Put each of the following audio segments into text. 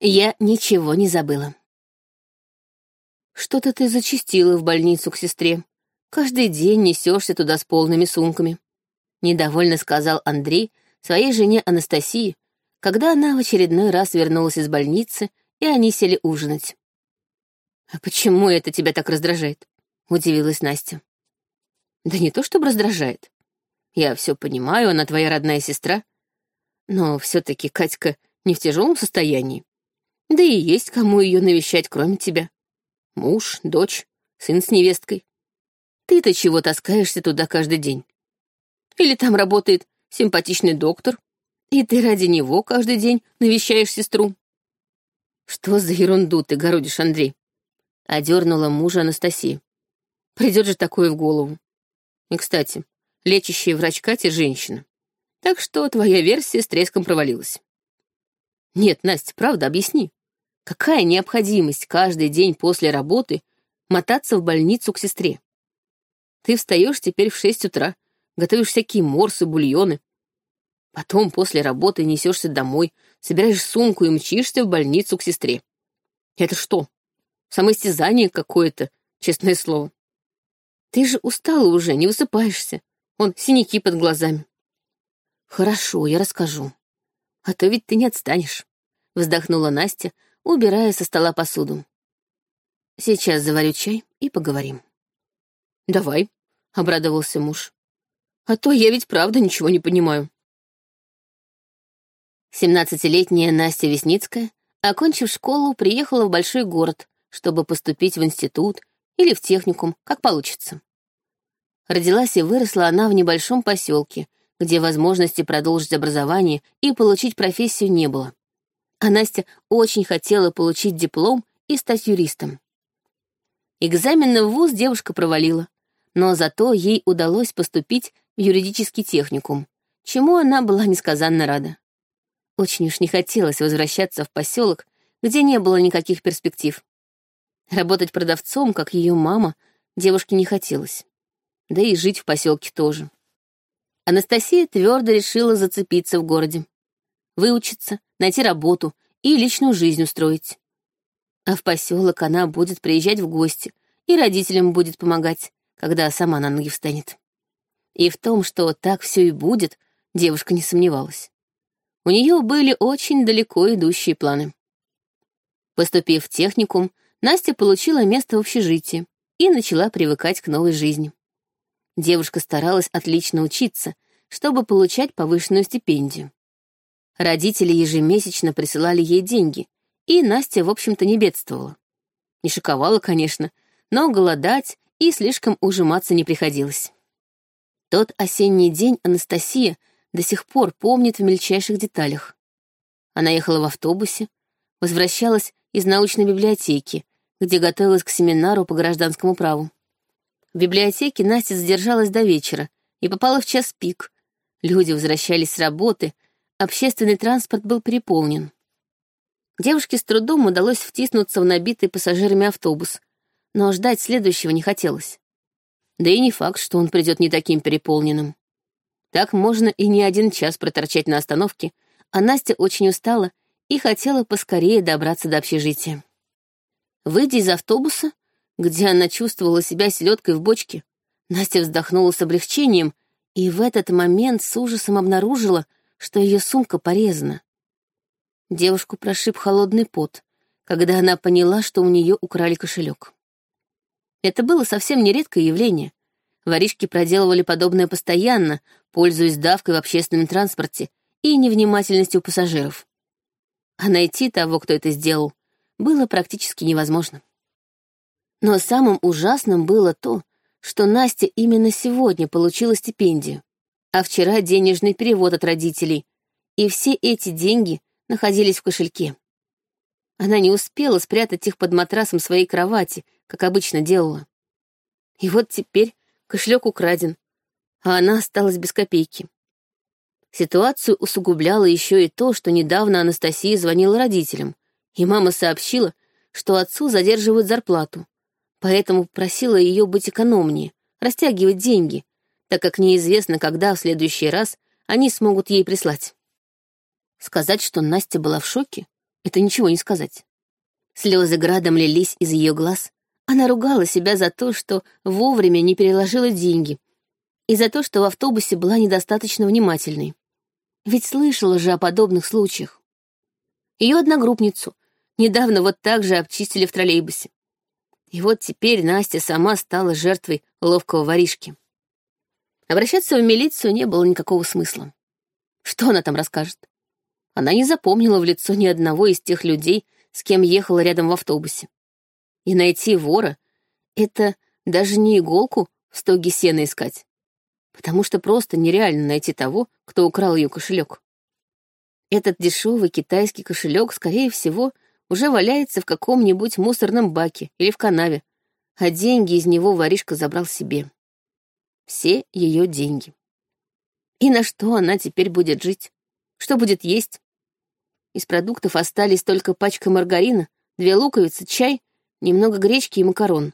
Я ничего не забыла. Что-то ты зачастила в больницу к сестре. Каждый день несешься туда с полными сумками. Недовольно сказал Андрей своей жене Анастасии, когда она в очередной раз вернулась из больницы, и они сели ужинать. «А почему это тебя так раздражает?» — удивилась Настя. «Да не то чтобы раздражает. Я все понимаю, она твоя родная сестра. Но все-таки Катька не в тяжелом состоянии. Да и есть кому ее навещать, кроме тебя. Муж, дочь, сын с невесткой. Ты-то чего таскаешься туда каждый день? Или там работает симпатичный доктор, и ты ради него каждый день навещаешь сестру? Что за ерунду ты городишь, Андрей? Одернула мужа Анастасия. Придет же такое в голову. И, кстати, лечащая врач Катя — женщина. Так что твоя версия с треском провалилась. Нет, Настя, правда, объясни. Какая необходимость каждый день после работы мотаться в больницу к сестре? Ты встаешь теперь в шесть утра, готовишь всякие морсы, бульоны. Потом после работы несешься домой, собираешь сумку и мчишься в больницу к сестре. Это что? Самоистязание какое-то, честное слово. Ты же устала уже, не высыпаешься. Вон, синяки под глазами. Хорошо, я расскажу. А то ведь ты не отстанешь. Вздохнула Настя, убирая со стола посуду. Сейчас заварю чай и поговорим. Давай, обрадовался муж. А то я ведь правда ничего не понимаю. Семнадцатилетняя Настя Весницкая, окончив школу, приехала в большой город, чтобы поступить в институт или в техникум, как получится. Родилась и выросла она в небольшом поселке, где возможности продолжить образование и получить профессию не было. А Настя очень хотела получить диплом и стать юристом. Экзамены в ВУЗ девушка провалила, но зато ей удалось поступить в юридический техникум, чему она была несказанно рада. Очень уж не хотелось возвращаться в поселок, где не было никаких перспектив. Работать продавцом, как ее мама, девушке не хотелось. Да и жить в поселке тоже. Анастасия твердо решила зацепиться в городе. Выучиться, найти работу и личную жизнь устроить. А в поселок она будет приезжать в гости и родителям будет помогать, когда сама на ноги встанет. И в том, что так все и будет, девушка не сомневалась. У нее были очень далеко идущие планы. Поступив в техникум, Настя получила место в общежитии и начала привыкать к новой жизни. Девушка старалась отлично учиться, чтобы получать повышенную стипендию. Родители ежемесячно присылали ей деньги, и Настя, в общем-то, не бедствовала. Не шиковала, конечно, но голодать и слишком ужиматься не приходилось. Тот осенний день Анастасия до сих пор помнит в мельчайших деталях. Она ехала в автобусе, возвращалась из научной библиотеки, где готовилась к семинару по гражданскому праву. В библиотеке Настя задержалась до вечера и попала в час пик. Люди возвращались с работы, общественный транспорт был переполнен. Девушке с трудом удалось втиснуться в набитый пассажирами автобус, но ждать следующего не хотелось. Да и не факт, что он придет не таким переполненным. Так можно и не один час проторчать на остановке, а Настя очень устала и хотела поскорее добраться до общежития. Выйдя из автобуса, где она чувствовала себя селедкой в бочке, Настя вздохнула с облегчением и в этот момент с ужасом обнаружила, что ее сумка порезана. Девушку прошиб холодный пот, когда она поняла, что у нее украли кошелек. Это было совсем нередкое явление. Воришки проделывали подобное постоянно, пользуясь давкой в общественном транспорте и невнимательностью пассажиров. А найти того, кто это сделал, было практически невозможно. Но самым ужасным было то, что Настя именно сегодня получила стипендию, а вчера денежный перевод от родителей, и все эти деньги находились в кошельке. Она не успела спрятать их под матрасом своей кровати, как обычно делала. И вот теперь кошелек украден, а она осталась без копейки. Ситуацию усугубляло еще и то, что недавно Анастасия звонила родителям, и мама сообщила, что отцу задерживают зарплату, поэтому просила ее быть экономнее, растягивать деньги, так как неизвестно, когда в следующий раз они смогут ей прислать. Сказать, что Настя была в шоке, это ничего не сказать. Слезы градом лились из ее глаз. Она ругала себя за то, что вовремя не переложила деньги, и за то, что в автобусе была недостаточно внимательной. Ведь слышала же о подобных случаях. Ее одногруппницу недавно вот так же обчистили в троллейбусе. И вот теперь Настя сама стала жертвой ловкого воришки. Обращаться в милицию не было никакого смысла. Что она там расскажет? Она не запомнила в лицо ни одного из тех людей, с кем ехала рядом в автобусе. И найти вора — это даже не иголку в стоге сена искать, потому что просто нереально найти того, кто украл ее кошелек. Этот дешевый китайский кошелек, скорее всего, уже валяется в каком-нибудь мусорном баке или в канаве, а деньги из него воришка забрал себе. Все ее деньги. И на что она теперь будет жить? Что будет есть? Из продуктов остались только пачка маргарина, две луковицы, чай, немного гречки и макарон.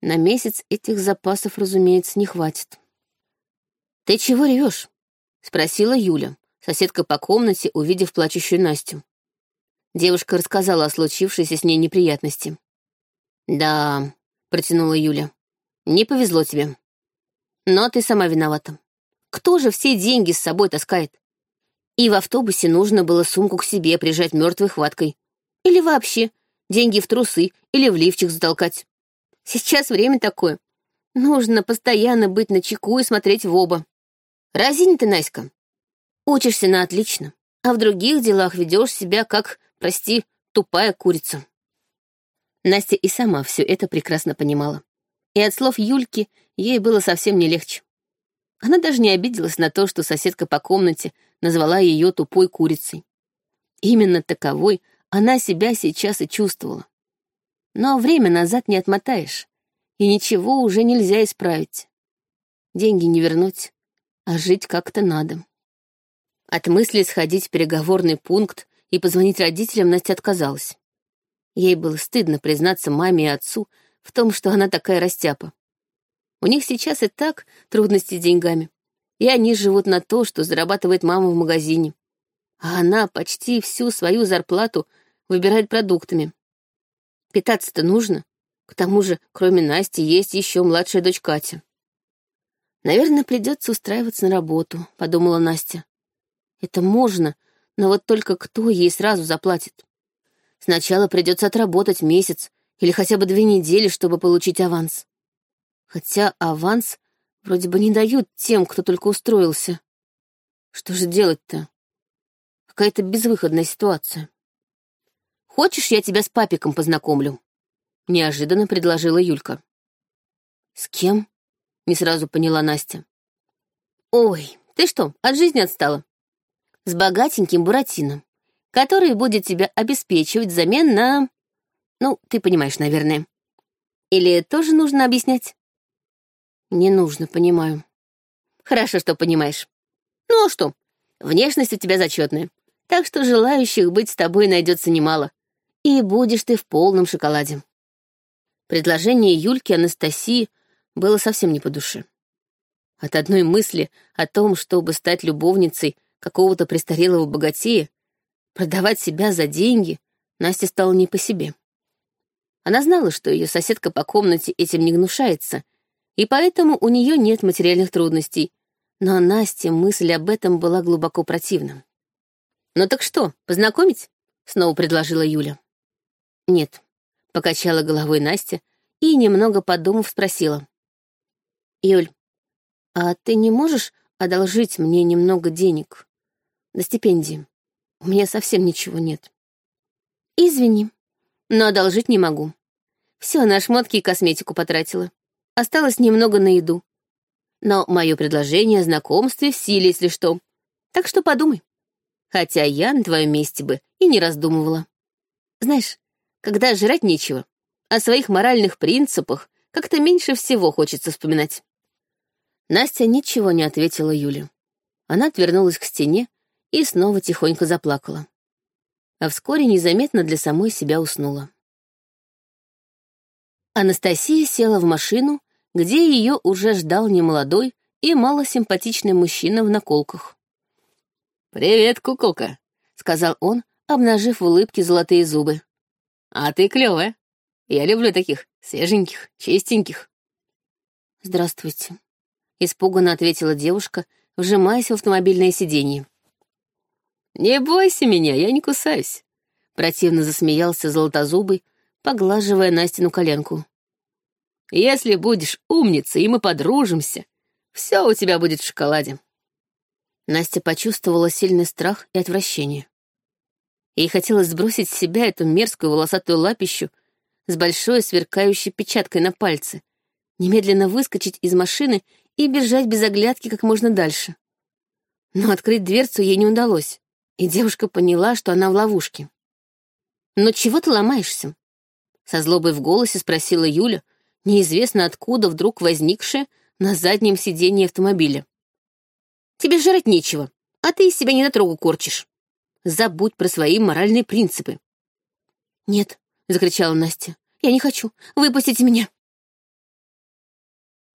На месяц этих запасов, разумеется, не хватит. «Ты чего ревешь?» — спросила Юля, соседка по комнате, увидев плачущую Настю. Девушка рассказала о случившейся с ней неприятности. «Да», — протянула Юля, — «не повезло тебе. Но ты сама виновата. Кто же все деньги с собой таскает? И в автобусе нужно было сумку к себе прижать мертвой хваткой. Или вообще деньги в трусы или в лифчик затолкать. Сейчас время такое. Нужно постоянно быть на чеку и смотреть в оба. Разинь ты, Наська. Учишься на отлично, а в других делах ведешь себя как, прости, тупая курица. Настя и сама все это прекрасно понимала. И от слов Юльки ей было совсем не легче. Она даже не обиделась на то, что соседка по комнате назвала ее тупой курицей. Именно таковой она себя сейчас и чувствовала. Но время назад не отмотаешь, и ничего уже нельзя исправить. Деньги не вернуть, а жить как-то надо. От мысли сходить в переговорный пункт и позвонить родителям Настя отказалась. Ей было стыдно признаться маме и отцу в том, что она такая растяпа. У них сейчас и так трудности с деньгами, и они живут на то, что зарабатывает мама в магазине. А она почти всю свою зарплату выбирает продуктами. Питаться-то нужно. К тому же, кроме Насти, есть еще младшая дочь Катя. «Наверное, придется устраиваться на работу», — подумала Настя. «Это можно, но вот только кто ей сразу заплатит? Сначала придется отработать месяц или хотя бы две недели, чтобы получить аванс. Хотя аванс вроде бы не дают тем, кто только устроился. Что же делать-то? Какая-то безвыходная ситуация. «Хочешь, я тебя с папиком познакомлю?» — неожиданно предложила Юлька. «С кем?» — не сразу поняла Настя. «Ой, ты что, от жизни отстала?» «С богатеньким Буратино, который будет тебя обеспечивать взамен на...» «Ну, ты понимаешь, наверное. Или тоже нужно объяснять?» Не нужно, понимаю. Хорошо, что понимаешь. Ну а что? Внешность у тебя зачетная. Так что желающих быть с тобой найдется немало. И будешь ты в полном шоколаде. Предложение Юльки Анастасии было совсем не по душе. От одной мысли о том, чтобы стать любовницей какого-то престарелого богатея, продавать себя за деньги, Насте стало не по себе. Она знала, что ее соседка по комнате этим не гнушается, и поэтому у нее нет материальных трудностей, но Насте мысль об этом была глубоко противна. «Ну так что, познакомить?» — снова предложила Юля. «Нет», — покачала головой Настя и, немного подумав, спросила. «Юль, а ты не можешь одолжить мне немного денег на стипендии? У меня совсем ничего нет». «Извини, но одолжить не могу. Все, на шмотки и косметику потратила. Осталось немного на еду. Но мое предложение о знакомстве в силе, если что. Так что подумай. Хотя я на твоем месте бы и не раздумывала. Знаешь, когда жрать нечего, о своих моральных принципах как-то меньше всего хочется вспоминать. Настя ничего не ответила Юле. Она отвернулась к стене и снова тихонько заплакала. А вскоре незаметно для самой себя уснула. Анастасия села в машину, где ее уже ждал немолодой и малосимпатичный мужчина в наколках. «Привет, куколка», — сказал он, обнажив в улыбке золотые зубы. «А ты клевая. Я люблю таких свеженьких, чистеньких». «Здравствуйте», — испуганно ответила девушка, вжимаясь в автомобильное сиденье. «Не бойся меня, я не кусаюсь», — противно засмеялся Золотозубый, поглаживая Настину коленку. «Если будешь умницей, и мы подружимся, все у тебя будет в шоколаде». Настя почувствовала сильный страх и отвращение. Ей хотелось сбросить с себя эту мерзкую волосатую лапищу с большой сверкающей печаткой на пальце, немедленно выскочить из машины и бежать без оглядки как можно дальше. Но открыть дверцу ей не удалось, и девушка поняла, что она в ловушке. «Но чего ты ломаешься?» Со злобой в голосе спросила Юля, неизвестно откуда вдруг возникшая на заднем сиденье автомобиля. Тебе жрать нечего, а ты из себя недотрогу корчишь. Забудь про свои моральные принципы. Нет, — закричала Настя, — я не хочу, выпустите меня.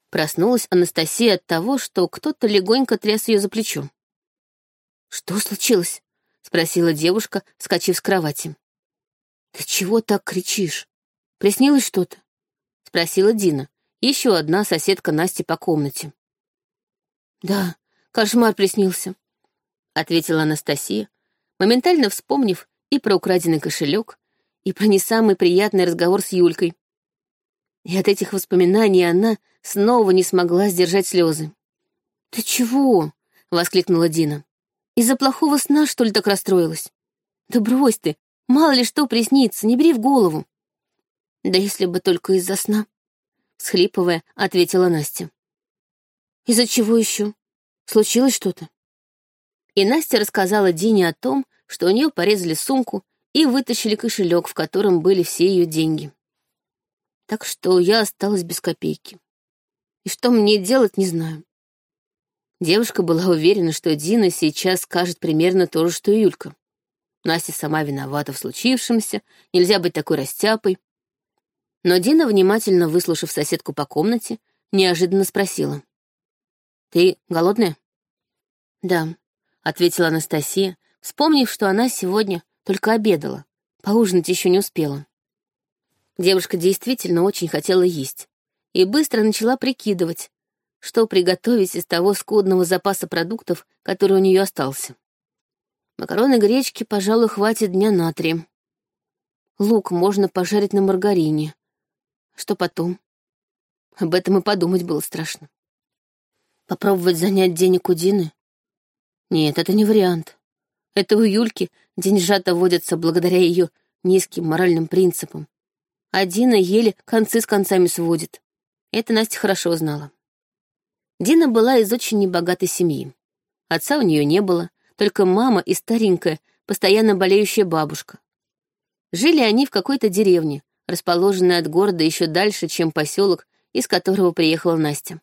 Проснулась Анастасия от того, что кто-то легонько тряс ее за плечо. «Что случилось?» — спросила девушка, вскочив с кровати. «Ты чего так кричишь? Приснилось что-то?» — спросила Дина, еще одна соседка Насти по комнате. «Да, Кошмар приснился», — ответила Анастасия, моментально вспомнив и про украденный кошелек, и про не самый приятный разговор с Юлькой. И от этих воспоминаний она снова не смогла сдержать слезы. «Ты чего?» — воскликнула Дина. «Из-за плохого сна, что ли, так расстроилась? Да брось ты, мало ли что приснится, не бери в голову». «Да если бы только из-за сна», — схлипывая, ответила Настя. «Из-за чего еще? Случилось что-то?» И Настя рассказала Дине о том, что у нее порезали сумку и вытащили кошелек, в котором были все ее деньги. Так что я осталась без копейки. И что мне делать, не знаю. Девушка была уверена, что Дина сейчас скажет примерно то же, что и Юлька. Настя сама виновата в случившемся, нельзя быть такой растяпой. Но Дина, внимательно выслушав соседку по комнате, неожиданно спросила. «Ты голодная?» «Да», — ответила Анастасия, вспомнив, что она сегодня только обедала, поужинать еще не успела. Девушка действительно очень хотела есть и быстро начала прикидывать, что приготовить из того скудного запаса продуктов, который у нее остался. Макароны гречки, пожалуй, хватит дня на три. Лук можно пожарить на маргарине. Что потом? Об этом и подумать было страшно. Попробовать занять денег у Дины? Нет, это не вариант. Это у Юльки деньжата водятся благодаря ее низким моральным принципам. А Дина еле концы с концами сводит. Это Настя хорошо знала. Дина была из очень небогатой семьи. Отца у нее не было, только мама и старенькая, постоянно болеющая бабушка. Жили они в какой-то деревне, расположенной от города еще дальше, чем поселок, из которого приехала Настя.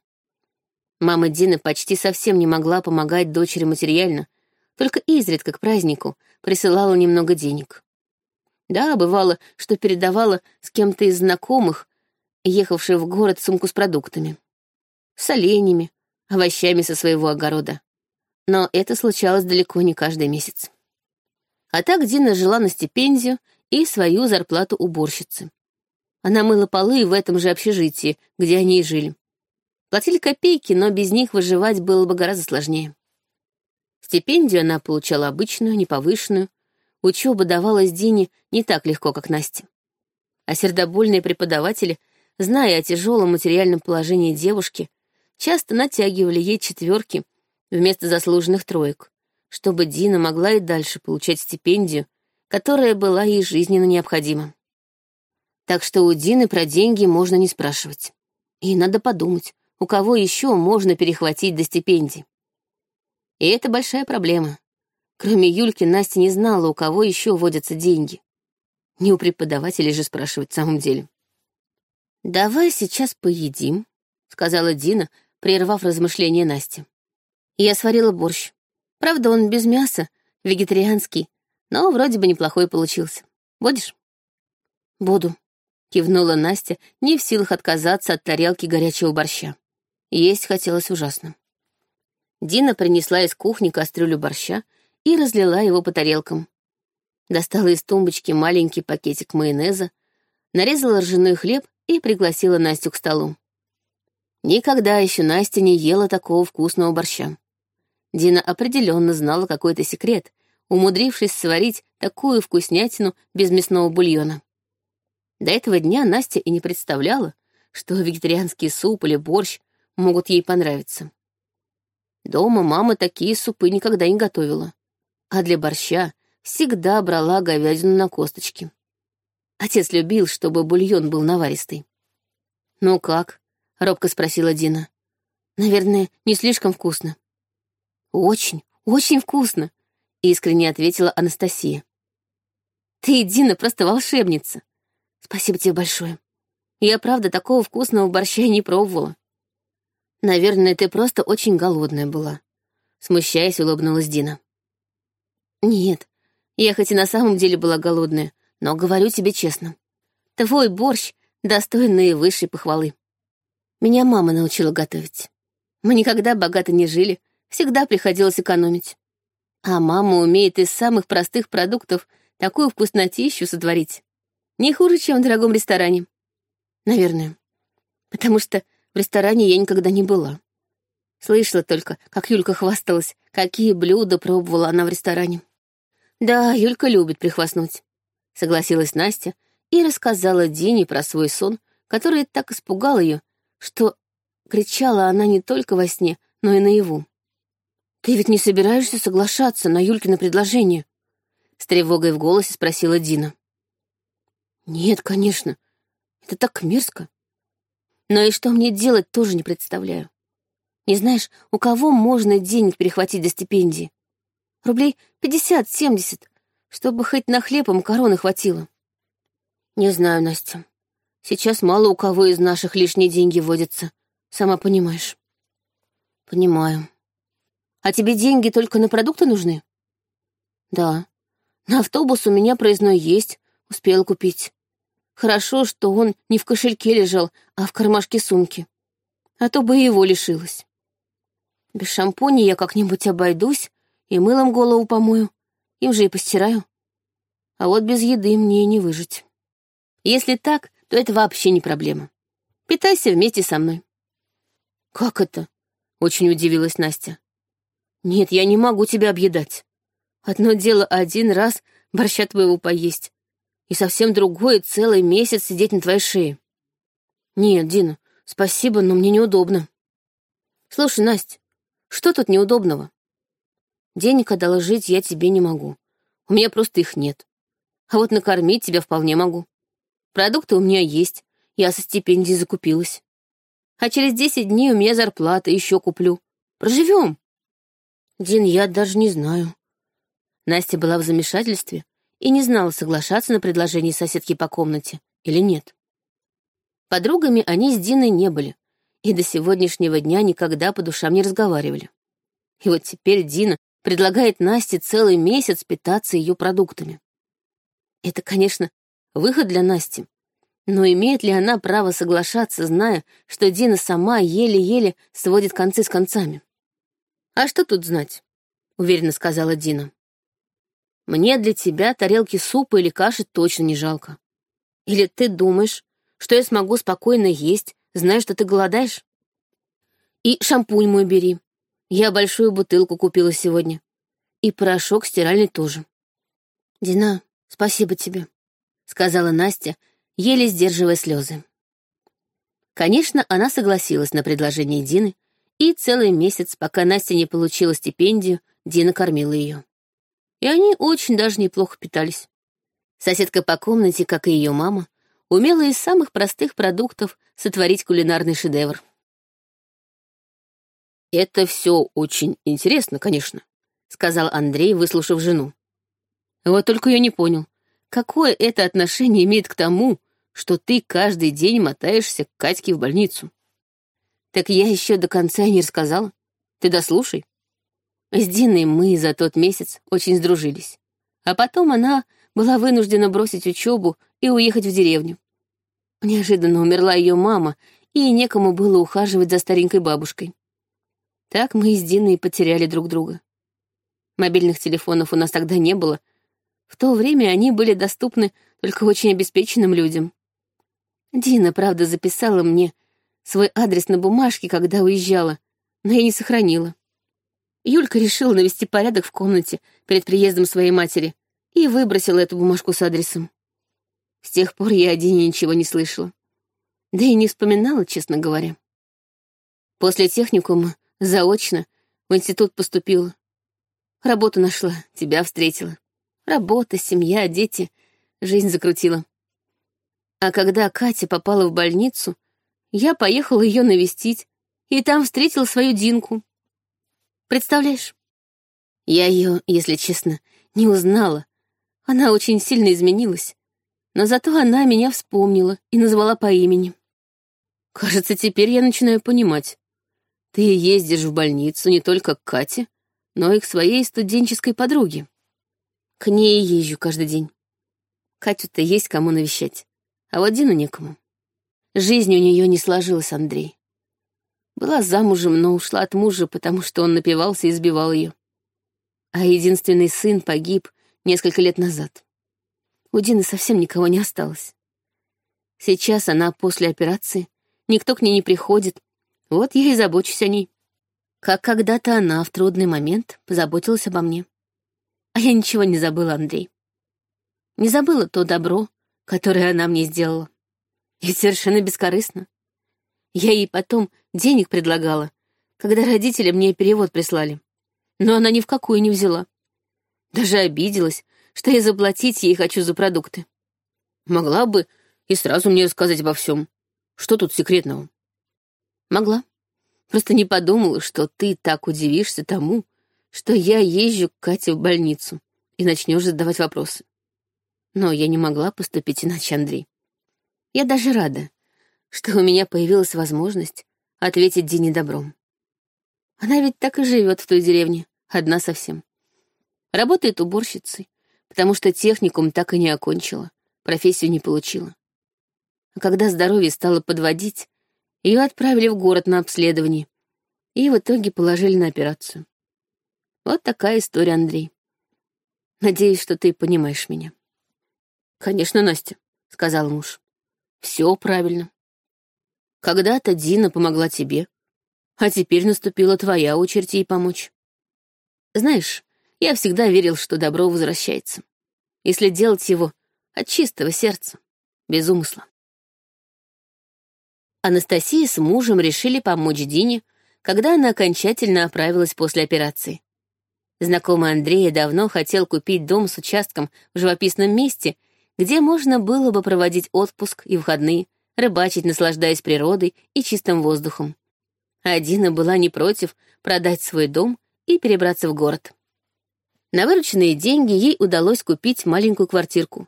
Мама Дины почти совсем не могла помогать дочери материально, только изредка к празднику присылала немного денег. Да, бывало, что передавала с кем-то из знакомых, ехавших в город сумку с продуктами. С оленями, овощами со своего огорода. Но это случалось далеко не каждый месяц. А так Дина жила на стипендию и свою зарплату уборщицы. Она мыла полы в этом же общежитии, где они и жили. Платили копейки, но без них выживать было бы гораздо сложнее. Стипендию она получала обычную, неповышенную. Учеба давалась Дине не так легко, как Насте. А сердобольные преподаватели, зная о тяжелом материальном положении девушки, часто натягивали ей четверки вместо заслуженных троек, чтобы Дина могла и дальше получать стипендию, которая была ей жизненно необходима. Так что у Дины про деньги можно не спрашивать. И надо подумать, у кого еще можно перехватить до стипендий. И это большая проблема. Кроме Юльки, Настя не знала, у кого еще водятся деньги. Не у преподавателей же спрашивать в самом деле. «Давай сейчас поедим», — сказала Дина, прервав размышления Насти. Я сварила борщ. Правда, он без мяса, вегетарианский, но вроде бы неплохой получился. Будешь? Буду, кивнула Настя, не в силах отказаться от тарелки горячего борща. Есть хотелось ужасно. Дина принесла из кухни кастрюлю борща и разлила его по тарелкам. Достала из тумбочки маленький пакетик майонеза, нарезала ржаной хлеб и пригласила Настю к столу. Никогда еще Настя не ела такого вкусного борща. Дина определенно знала какой-то секрет, умудрившись сварить такую вкуснятину без мясного бульона. До этого дня Настя и не представляла, что вегетарианский суп или борщ могут ей понравиться. Дома мама такие супы никогда не готовила, а для борща всегда брала говядину на косточки. Отец любил, чтобы бульон был наваристый. «Ну как?» — робко спросила Дина. «Наверное, не слишком вкусно». «Очень, очень вкусно», — искренне ответила Анастасия. «Ты, Дина, просто волшебница. Спасибо тебе большое. Я, правда, такого вкусного борща не пробовала. Наверное, ты просто очень голодная была. Смущаясь, улыбнулась Дина. Нет, я хоть и на самом деле была голодная, но говорю тебе честно. Твой борщ достоин наивысшей похвалы. Меня мама научила готовить. Мы никогда богато не жили, всегда приходилось экономить. А мама умеет из самых простых продуктов такую вкуснотищу сотворить. Не хуже, чем в дорогом ресторане. Наверное. Потому что в ресторане я никогда не была. Слышала только, как Юлька хвасталась, какие блюда пробовала она в ресторане. Да, Юлька любит прихвастнуть. Согласилась Настя и рассказала Дине про свой сон, который так испугал ее, что кричала она не только во сне, но и наяву. «Ты ведь не собираешься соглашаться на Юлькино предложение?» С тревогой в голосе спросила Дина. «Нет, конечно. Это так мерзко. Но и что мне делать, тоже не представляю. Не знаешь, у кого можно денег перехватить до стипендии? Рублей пятьдесят-семьдесят, чтобы хоть на хлеб им короны хватило. Не знаю, Настя. Сейчас мало у кого из наших лишние деньги водятся, сама понимаешь. Понимаю. А тебе деньги только на продукты нужны? Да. На автобус у меня проездной есть, успела купить. Хорошо, что он не в кошельке лежал, а в кармашке сумки. А то бы его лишилась. Без шампуня я как-нибудь обойдусь и мылом голову помою, им же и постираю. А вот без еды мне не выжить. Если так, то это вообще не проблема. Питайся вместе со мной. Как это? Очень удивилась Настя. Нет, я не могу тебя объедать. Одно дело один раз борща твоего поесть, и совсем другое целый месяц сидеть на твоей шее. Нет, Дина, спасибо, но мне неудобно. Слушай, Настя, что тут неудобного? Денег одолжить я тебе не могу. У меня просто их нет. А вот накормить тебя вполне могу. Продукты у меня есть, я со стипендией закупилась. А через десять дней у меня зарплата, еще куплю. Проживем. Дин, я даже не знаю. Настя была в замешательстве, и не знала, соглашаться на предложение соседки по комнате или нет. Подругами они с Диной не были, и до сегодняшнего дня никогда по душам не разговаривали. И вот теперь Дина предлагает Насте целый месяц питаться ее продуктами. Это, конечно, выход для Насти, но имеет ли она право соглашаться, зная, что Дина сама еле-еле сводит концы с концами? «А что тут знать?» — уверенно сказала Дина. Мне для тебя тарелки супа или каши точно не жалко. Или ты думаешь, что я смогу спокойно есть, зная, что ты голодаешь? И шампунь мой бери. Я большую бутылку купила сегодня. И порошок стиральный тоже. Дина, спасибо тебе, сказала Настя, еле сдерживая слезы. Конечно, она согласилась на предложение Дины, и целый месяц, пока Настя не получила стипендию, Дина кормила ее и они очень даже неплохо питались. Соседка по комнате, как и ее мама, умела из самых простых продуктов сотворить кулинарный шедевр. «Это все очень интересно, конечно», — сказал Андрей, выслушав жену. «Вот только я не понял, какое это отношение имеет к тому, что ты каждый день мотаешься к Катьке в больницу?» «Так я еще до конца не рассказала. Ты дослушай». С Диной мы за тот месяц очень сдружились. А потом она была вынуждена бросить учебу и уехать в деревню. Неожиданно умерла ее мама, и некому было ухаживать за старенькой бабушкой. Так мы с Диной потеряли друг друга. Мобильных телефонов у нас тогда не было, В то время они были доступны только очень обеспеченным людям. Дина, правда, записала мне свой адрес на бумажке, когда уезжала, но я не сохранила. Юлька решила навести порядок в комнате перед приездом своей матери и выбросила эту бумажку с адресом. С тех пор я о Дине ничего не слышала. Да и не вспоминала, честно говоря. После техникума заочно в институт поступила. Работу нашла, тебя встретила. Работа, семья, дети, жизнь закрутила. А когда Катя попала в больницу, я поехала ее навестить, и там встретила свою Динку. Представляешь? Я ее, если честно, не узнала. Она очень сильно изменилась. Но зато она меня вспомнила и назвала по имени. Кажется, теперь я начинаю понимать. Ты ездишь в больницу не только к Кате, но и к своей студенческой подруге. К ней езжу каждый день. Катю-то есть кому навещать, а вот Дину некому. Жизнь у нее не сложилась, Андрей. Была замужем, но ушла от мужа, потому что он напивался и избивал ее. А единственный сын погиб несколько лет назад. У Дины совсем никого не осталось. Сейчас она после операции, никто к ней не приходит, вот я и забочусь о ней. Как когда-то она в трудный момент позаботилась обо мне. А я ничего не забыла, Андрей. Не забыла то добро, которое она мне сделала. И совершенно бескорыстно. Я ей потом денег предлагала, когда родители мне перевод прислали. Но она ни в какую не взяла. Даже обиделась, что я заплатить ей хочу за продукты. Могла бы и сразу мне рассказать обо всем. Что тут секретного? Могла. Просто не подумала, что ты так удивишься тому, что я езжу к Кате в больницу и начнешь задавать вопросы. Но я не могла поступить иначе, Андрей. Я даже рада, что у меня появилась возможность ответить Дине добром. Она ведь так и живет в той деревне, одна совсем. Работает уборщицей, потому что техникум так и не окончила, профессию не получила. А когда здоровье стало подводить, ее отправили в город на обследование и в итоге положили на операцию. Вот такая история, Андрей. Надеюсь, что ты понимаешь меня. Конечно, Настя, сказал муж. Все правильно. Когда-то Дина помогла тебе, а теперь наступила твоя очередь ей помочь. Знаешь, я всегда верил, что добро возвращается, если делать его от чистого сердца, без умысла. Анастасия с мужем решили помочь Дине, когда она окончательно оправилась после операции. Знакомый Андрея давно хотел купить дом с участком в живописном месте, где можно было бы проводить отпуск и выходные, рыбачить, наслаждаясь природой и чистым воздухом. А Дина была не против продать свой дом и перебраться в город. На вырученные деньги ей удалось купить маленькую квартирку.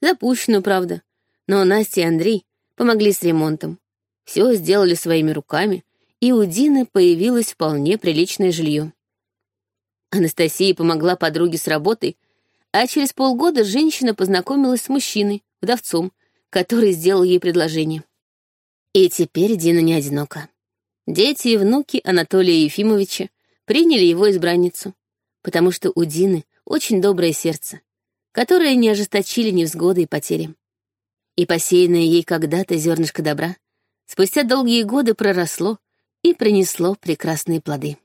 Запущенную, правда, но Настя и Андрей помогли с ремонтом. Все сделали своими руками, и у Дины появилось вполне приличное жилье. Анастасия помогла подруге с работой, а через полгода женщина познакомилась с мужчиной, вдовцом, который сделал ей предложение. И теперь Дина не одинока. Дети и внуки Анатолия Ефимовича приняли его избранницу, потому что у Дины очень доброе сердце, которое не ожесточили невзгоды и потери. И посеянное ей когда-то зернышко добра спустя долгие годы проросло и принесло прекрасные плоды.